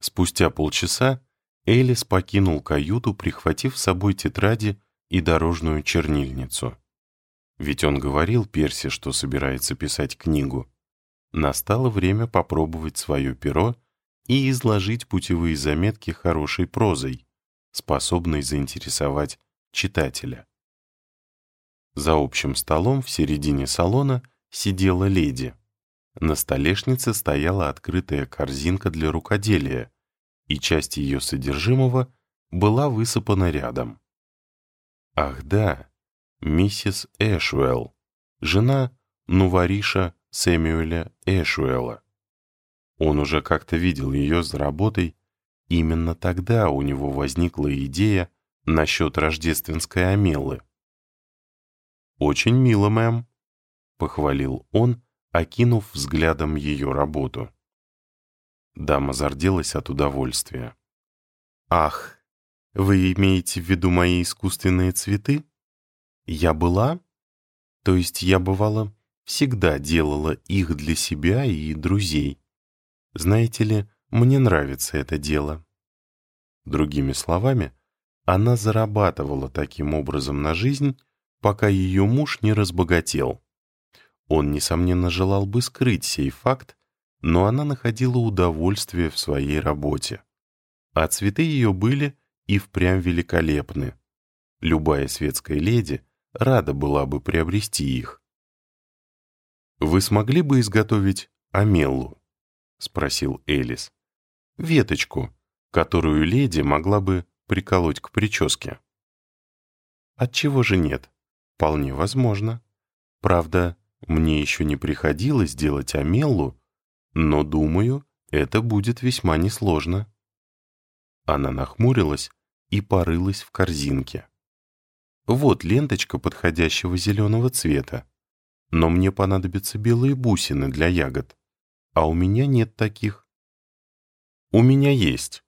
Спустя полчаса Элис покинул каюту, прихватив с собой тетради и дорожную чернильницу. Ведь он говорил Перси, что собирается писать книгу. Настало время попробовать свое перо и изложить путевые заметки хорошей прозой, способной заинтересовать читателя. За общим столом в середине салона сидела леди. На столешнице стояла открытая корзинка для рукоделия, и часть ее содержимого была высыпана рядом. Ах да, миссис Эшуэлл, жена Нувариша Сэмюэля Эшуэлла. Он уже как-то видел ее за работой, именно тогда у него возникла идея насчет рождественской амелы. «Очень мило, мэм», — похвалил он, окинув взглядом ее работу. Дама зарделась от удовольствия. «Ах, вы имеете в виду мои искусственные цветы? Я была? То есть я бывала, всегда делала их для себя и друзей. Знаете ли, мне нравится это дело». Другими словами, она зарабатывала таким образом на жизнь, пока ее муж не разбогател. Он, несомненно, желал бы скрыть сей факт, но она находила удовольствие в своей работе. А цветы ее были и впрямь великолепны. Любая светская леди рада была бы приобрести их. «Вы смогли бы изготовить амеллу?» — спросил Элис. «Веточку, которую леди могла бы приколоть к прическе». «Отчего же нет? Вполне возможно. Правда, мне еще не приходилось делать амеллу, но, думаю, это будет весьма несложно». Она нахмурилась и порылась в корзинке. «Вот ленточка подходящего зеленого цвета, но мне понадобятся белые бусины для ягод, а у меня нет таких». «У меня есть».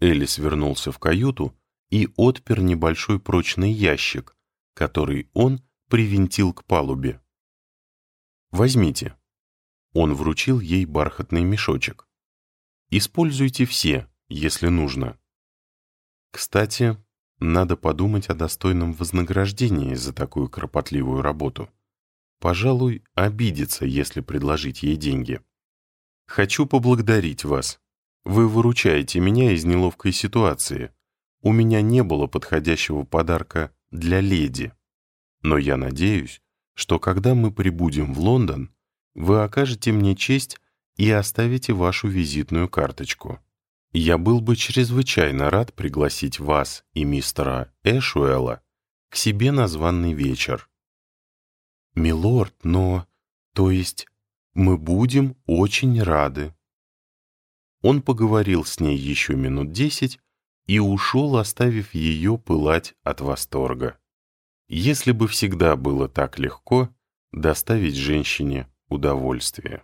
Элис вернулся в каюту и отпер небольшой прочный ящик, который он привинтил к палубе. «Возьмите». Он вручил ей бархатный мешочек. «Используйте все, если нужно». Кстати, надо подумать о достойном вознаграждении за такую кропотливую работу. Пожалуй, обидится, если предложить ей деньги. Хочу поблагодарить вас. Вы выручаете меня из неловкой ситуации. У меня не было подходящего подарка для леди. Но я надеюсь, что когда мы прибудем в Лондон, вы окажете мне честь и оставите вашу визитную карточку. Я был бы чрезвычайно рад пригласить вас и мистера Эшуэла к себе на званный вечер. Милорд, но... То есть мы будем очень рады. Он поговорил с ней еще минут десять и ушел, оставив ее пылать от восторга. Если бы всегда было так легко доставить женщине удовольствие.